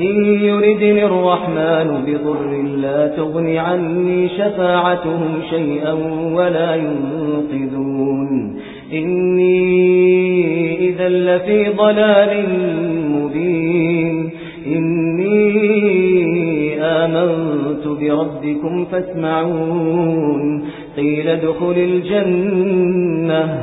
إن يردني الرحمن بضر لا تغن عني شفاعتهم شيئا ولا ينقذون. إني إذا لفي ضلال مبين. إني آمنت بربكم فاسمعون. قيل ادخل الجنة.